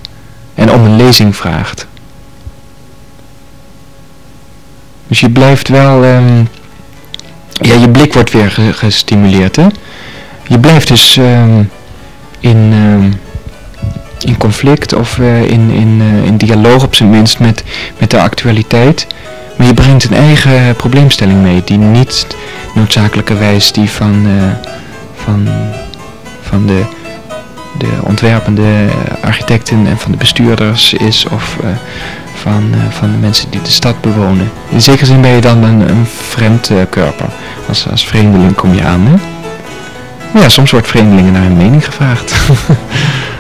en om een lezing vraagt. Dus je blijft wel, um, ja je blik wordt weer gestimuleerd hè. Je blijft dus um, in, um, in conflict of in, in, in dialoog op zijn minst met, met de actualiteit. Maar je brengt een eigen probleemstelling mee die niet noodzakelijkerwijs die van, uh, van, van de, de ontwerpende architecten en van de bestuurders is of van, van de mensen die de stad bewonen. In zekere zin ben je dan een, een vreemd körper. Als, als vreemdeling kom je aan. Hè? Ja, soms wordt vreemdelingen naar hun mening gevraagd.